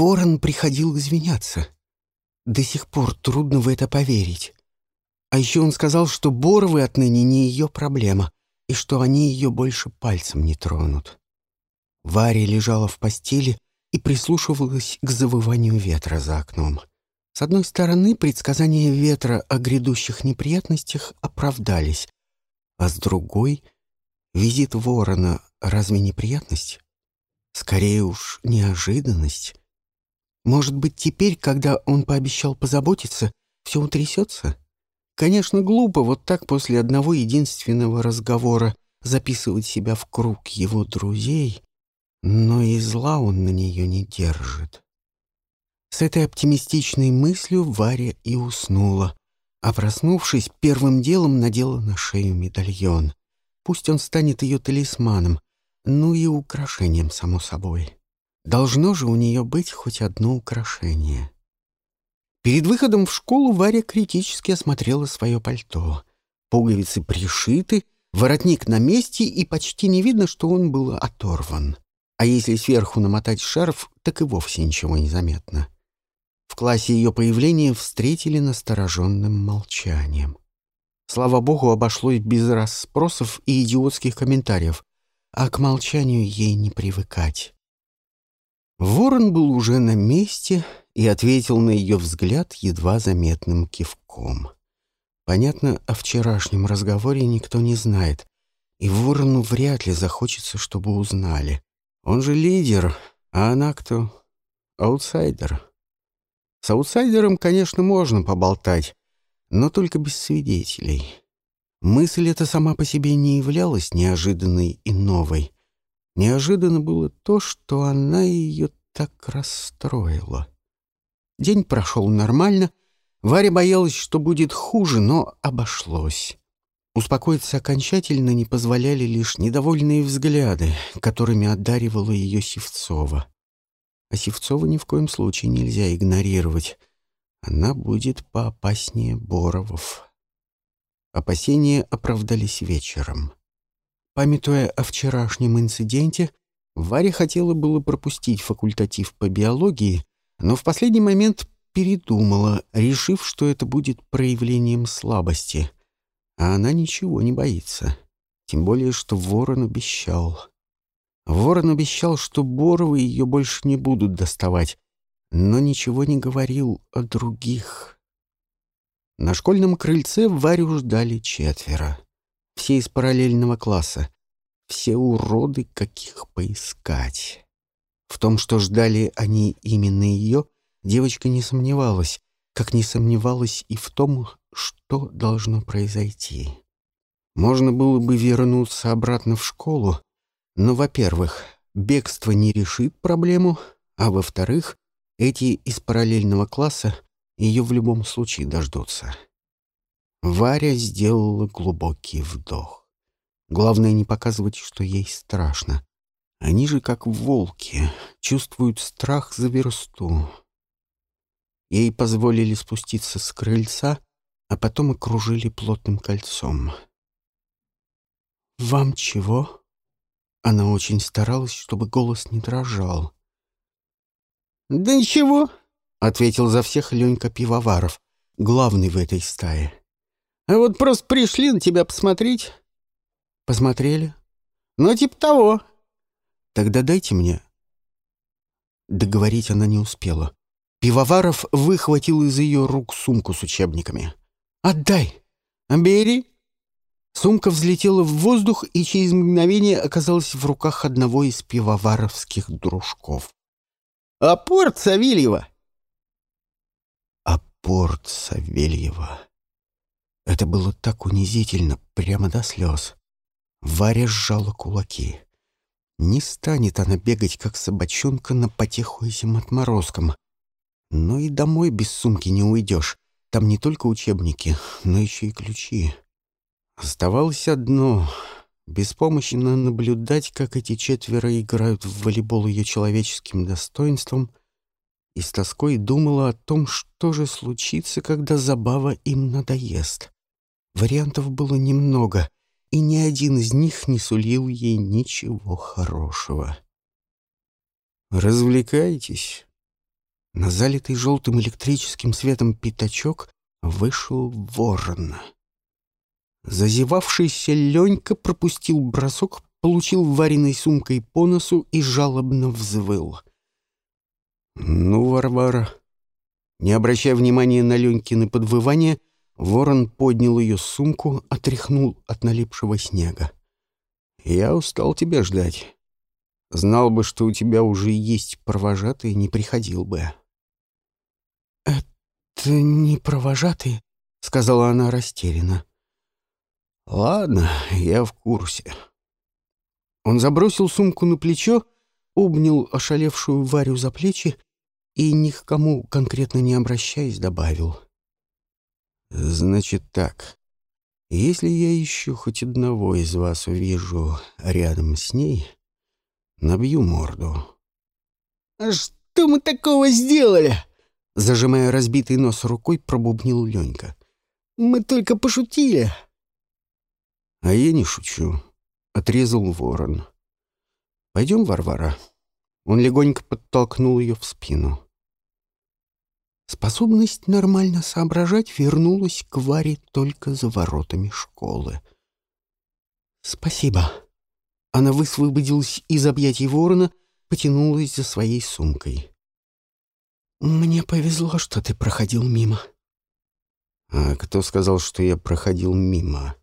Ворон приходил извиняться. До сих пор трудно в это поверить. А еще он сказал, что Боровы отныне не ее проблема, и что они ее больше пальцем не тронут. Варя лежала в постели и прислушивалась к завыванию ветра за окном. С одной стороны, предсказания ветра о грядущих неприятностях оправдались, а с другой — визит ворона разве неприятность? Скорее уж, неожиданность. Может быть, теперь, когда он пообещал позаботиться, все утрясется? Конечно, глупо вот так после одного единственного разговора записывать себя в круг его друзей, но и зла он на нее не держит. С этой оптимистичной мыслью Варя и уснула, а проснувшись, первым делом надела на шею медальон. Пусть он станет ее талисманом, ну и украшением, само собой. Должно же у нее быть хоть одно украшение. Перед выходом в школу Варя критически осмотрела свое пальто. Пуговицы пришиты, воротник на месте, и почти не видно, что он был оторван. А если сверху намотать шарф, так и вовсе ничего не заметно. В классе ее появление встретили настороженным молчанием. Слава богу, обошлось без расспросов и идиотских комментариев, а к молчанию ей не привыкать. Ворон был уже на месте и ответил на ее взгляд едва заметным кивком. Понятно, о вчерашнем разговоре никто не знает, и ворону вряд ли захочется, чтобы узнали. Он же лидер, а она кто? Аутсайдер. С аутсайдером, конечно, можно поболтать, но только без свидетелей. Мысль эта сама по себе не являлась неожиданной и новой. Неожиданно было то, что она ее так расстроила. День прошел нормально. Варя боялась, что будет хуже, но обошлось. Успокоиться окончательно не позволяли лишь недовольные взгляды, которыми одаривала ее Севцова. А Севцова ни в коем случае нельзя игнорировать. Она будет поопаснее Боровов. Опасения оправдались вечером. Памятуя о вчерашнем инциденте, Варя хотела было пропустить факультатив по биологии, но в последний момент передумала, решив, что это будет проявлением слабости. А она ничего не боится. Тем более, что Ворон обещал. Ворон обещал, что Боровы ее больше не будут доставать, но ничего не говорил о других. На школьном крыльце Варю ждали четверо. Все из параллельного класса. Все уроды, каких поискать. В том, что ждали они именно ее, девочка не сомневалась, как не сомневалась и в том, что должно произойти. Можно было бы вернуться обратно в школу, но, во-первых, бегство не решит проблему, а во-вторых, эти из параллельного класса ее в любом случае дождутся. Варя сделала глубокий вдох. Главное не показывать, что ей страшно. Они же, как волки, чувствуют страх за версту. Ей позволили спуститься с крыльца, а потом окружили плотным кольцом. «Вам чего?» Она очень старалась, чтобы голос не дрожал. «Да ничего», — ответил за всех Ленька Пивоваров, главный в этой стае. «А вот просто пришли на тебя посмотреть». «Посмотрели?» «Ну, типа того». «Тогда дайте мне». Договорить она не успела. Пивоваров выхватил из ее рук сумку с учебниками. «Отдай!» «Бери!» Сумка взлетела в воздух и через мгновение оказалась в руках одного из пивоваровских дружков. «Апорт Савельева!» «Апорт Савельева!» Это было так унизительно, прямо до слез. Варя сжала кулаки. Не станет она бегать, как собачонка, на потеху этим отморозкам. Но и домой без сумки не уйдешь. Там не только учебники, но еще и ключи. Оставалось одно — беспомощно наблюдать, как эти четверо играют в волейбол ее человеческим достоинством, и с тоской думала о том, что же случится, когда забава им надоест. Вариантов было немного, и ни один из них не сулил ей ничего хорошего. «Развлекайтесь», на залитый желтым электрическим светом пятачок вышел ворон. Зазевавшийся Ленька пропустил бросок, получил вареной сумкой по носу и жалобно взвыл. «Ну, Варвара!» Не обращая внимания на Ленькины подвывания, ворон поднял ее сумку, отряхнул от налипшего снега. «Я устал тебя ждать. Знал бы, что у тебя уже есть провожатый, не приходил бы». «Это не провожатые», — сказала она растерянно. «Ладно, я в курсе». Он забросил сумку на плечо, обнял ошалевшую Варю за плечи и, ни к кому конкретно не обращаясь, добавил. «Значит так, если я еще хоть одного из вас увижу рядом с ней, набью морду». «А что мы такого сделали?» Зажимая разбитый нос рукой, пробубнил Ленька. «Мы только пошутили». «А я не шучу», — отрезал ворон. «Пойдем, Варвара». Он легонько подтолкнул ее в спину. Способность нормально соображать вернулась к Варе только за воротами школы. «Спасибо». Она высвободилась из объятий ворона, потянулась за своей сумкой. «Мне повезло, что ты проходил мимо». «А кто сказал, что я проходил мимо?»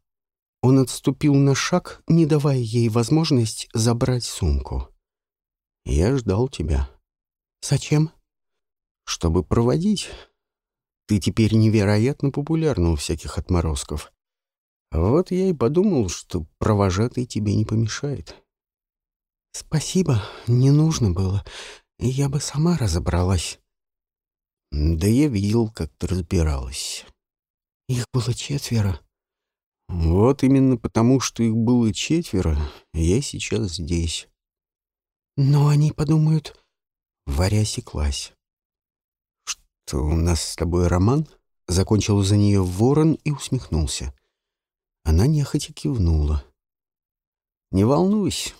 Он отступил на шаг, не давая ей возможность забрать сумку. «Я ждал тебя». «Зачем?» «Чтобы проводить. Ты теперь невероятно популярна у всяких отморозков. Вот я и подумал, что провожатый тебе не помешает». «Спасибо, не нужно было. Я бы сама разобралась». «Да я видел, как ты разбиралась». «Их было четверо». Вот именно потому, что их было четверо, я сейчас здесь. Но они подумают... Варя осеклась. Что, у нас с тобой роман? Закончил за нее ворон и усмехнулся. Она нехотя кивнула. Не волнуйся,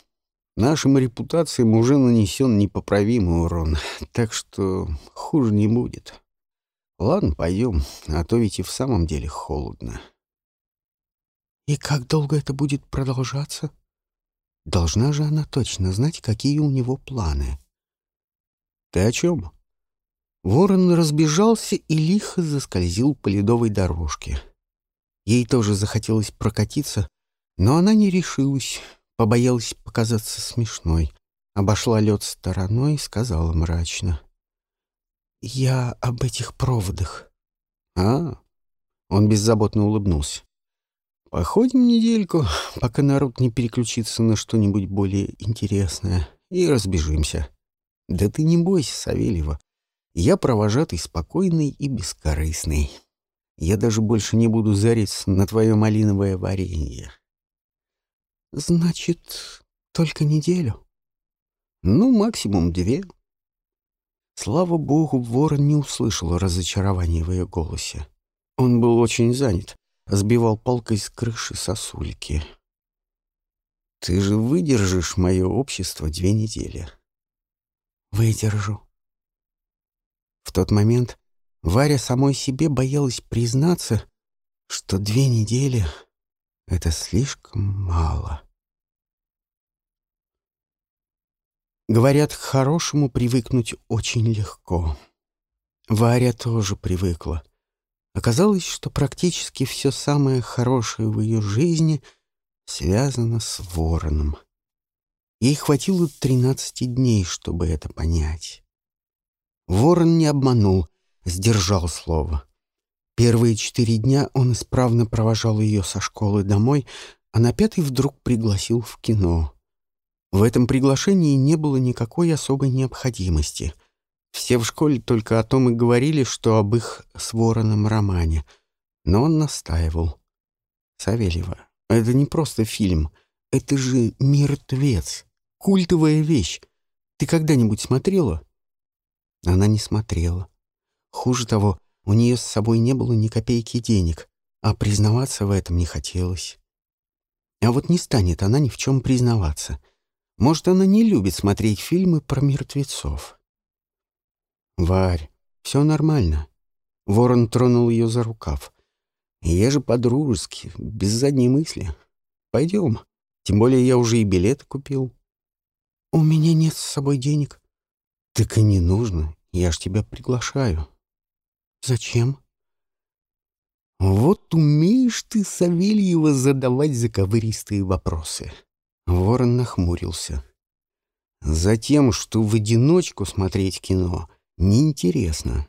нашим репутациям уже нанесен непоправимый урон, так что хуже не будет. Ладно, пойдем, а то ведь и в самом деле холодно. «И как долго это будет продолжаться?» Должна же она точно знать, какие у него планы. «Ты о чем?» Ворон разбежался и лихо заскользил по ледовой дорожке. Ей тоже захотелось прокатиться, но она не решилась, побоялась показаться смешной. Обошла лед стороной и сказала мрачно. «Я об этих проводах». «А?» Он беззаботно улыбнулся. Походим недельку, пока народ не переключится на что-нибудь более интересное, и разбежимся. Да ты не бойся, Савельева. Я провожатый спокойный и бескорыстный. Я даже больше не буду зариться на твое малиновое варенье. Значит, только неделю? Ну, максимум две. Слава богу, ворон не услышал разочарования в ее голосе. Он был очень занят сбивал палкой с крыши сосульки. «Ты же выдержишь мое общество две недели?» «Выдержу». В тот момент Варя самой себе боялась признаться, что две недели — это слишком мало. Говорят, к хорошему привыкнуть очень легко. Варя тоже привыкла — Оказалось, что практически все самое хорошее в ее жизни связано с вороном. Ей хватило тринадцати дней, чтобы это понять. Ворон не обманул, сдержал слово. Первые четыре дня он исправно провожал ее со школы домой, а на пятый вдруг пригласил в кино. В этом приглашении не было никакой особой необходимости — все в школе только о том и говорили, что об их с Вороном романе. Но он настаивал. «Савельева, это не просто фильм. Это же «Мертвец». Культовая вещь. Ты когда-нибудь смотрела?» Она не смотрела. Хуже того, у нее с собой не было ни копейки денег, а признаваться в этом не хотелось. А вот не станет она ни в чем признаваться. Может, она не любит смотреть фильмы про мертвецов. «Варь, все нормально». Ворон тронул ее за рукав. «Я же по-дружески, без задней мысли. Пойдем. Тем более я уже и билеты купил». «У меня нет с собой денег». «Так и не нужно. Я ж тебя приглашаю». «Зачем?» «Вот умеешь ты, Савельева, задавать заковыристые вопросы». Ворон нахмурился. «Затем, что в одиночку смотреть кино неинтересно».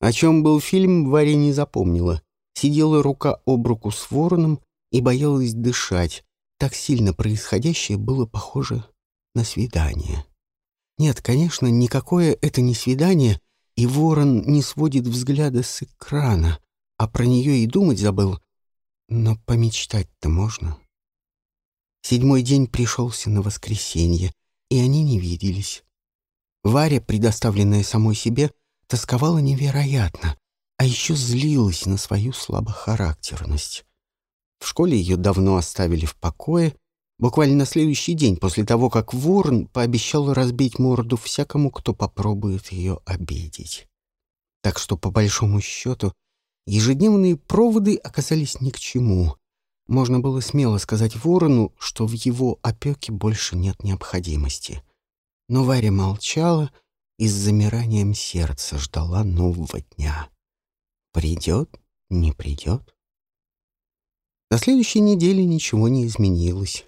О чем был фильм, Варя не запомнила. Сидела рука об руку с вороном и боялась дышать. Так сильно происходящее было похоже на свидание. Нет, конечно, никакое это не свидание, и ворон не сводит взгляда с экрана, а про нее и думать забыл. Но помечтать-то можно. Седьмой день пришелся на воскресенье, и они не виделись. Варя, предоставленная самой себе, тосковала невероятно, а еще злилась на свою слабохарактерность. В школе ее давно оставили в покое, буквально на следующий день после того, как Ворон пообещал разбить морду всякому, кто попробует ее обидеть. Так что, по большому счету, ежедневные проводы оказались ни к чему. Можно было смело сказать Ворону, что в его опеке больше нет необходимости. Но Варя молчала и с замиранием сердца ждала нового дня. Придет, не придет. На следующей неделе ничего не изменилось.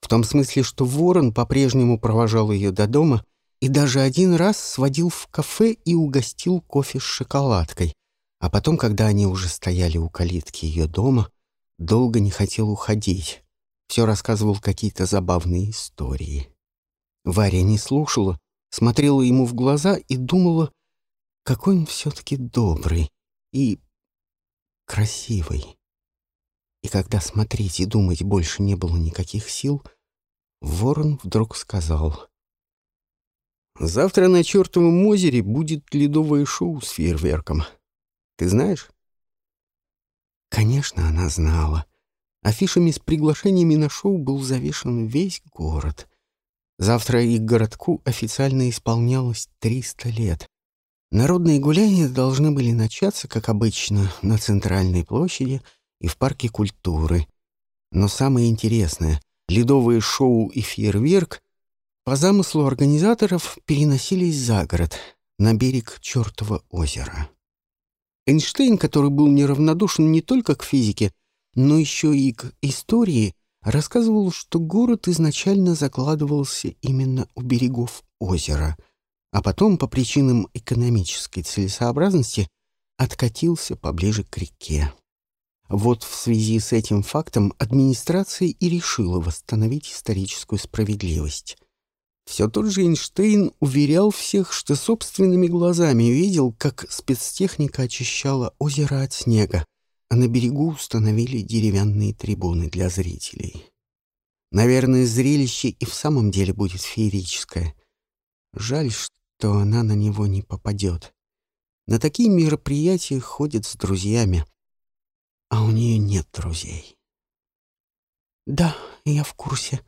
В том смысле, что Ворон по-прежнему провожал ее до дома и даже один раз сводил в кафе и угостил кофе с шоколадкой, а потом, когда они уже стояли у калитки ее дома, долго не хотел уходить. Все рассказывал какие-то забавные истории. Варя не слушала, смотрела ему в глаза и думала, какой он все-таки добрый и красивый. И когда смотреть и думать больше не было никаких сил, Ворон вдруг сказал. «Завтра на чертовом озере будет ледовое шоу с фейерверком. Ты знаешь?» Конечно, она знала. Афишами с приглашениями на шоу был завешен весь город. Завтра их городку официально исполнялось 300 лет. Народные гуляния должны были начаться, как обычно, на центральной площади и в парке культуры. Но самое интересное — ледовые шоу и фейерверк по замыслу организаторов переносились за город, на берег чертова озера. Эйнштейн, который был неравнодушен не только к физике, но еще и к истории, рассказывал, что город изначально закладывался именно у берегов озера, а потом по причинам экономической целесообразности откатился поближе к реке. Вот в связи с этим фактом администрация и решила восстановить историческую справедливость. Все тот же Эйнштейн уверял всех, что собственными глазами видел, как спецтехника очищала озеро от снега, а на берегу установили деревянные трибуны для зрителей. Наверное, зрелище и в самом деле будет феерическое. Жаль, что она на него не попадет. На такие мероприятия ходят с друзьями, а у нее нет друзей. «Да, я в курсе»,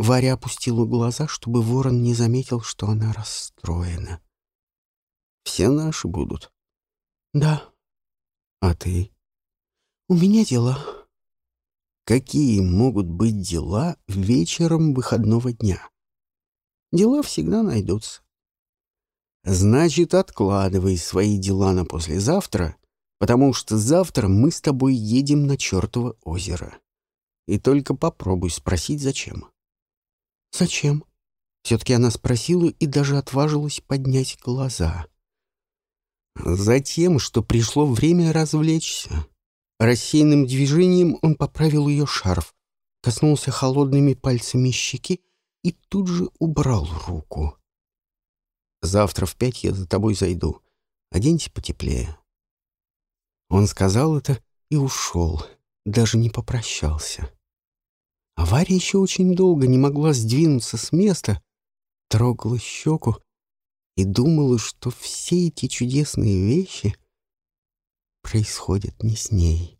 Варя опустила глаза, чтобы ворон не заметил, что она расстроена. «Все наши будут?» «Да». «А ты?» «У меня дела». «Какие могут быть дела вечером выходного дня?» «Дела всегда найдутся». «Значит, откладывай свои дела на послезавтра, потому что завтра мы с тобой едем на чертово озеро. И только попробуй спросить, зачем». «Зачем?» Все-таки она спросила и даже отважилась поднять глаза. Затем, что пришло время развлечься. Рассеянным движением он поправил ее шарф, коснулся холодными пальцами щеки и тут же убрал руку. «Завтра в пять я за тобой зайду. Оденься потеплее». Он сказал это и ушел, даже не попрощался. Авария еще очень долго не могла сдвинуться с места, трогала щеку и думала, что все эти чудесные вещи происходят не с ней.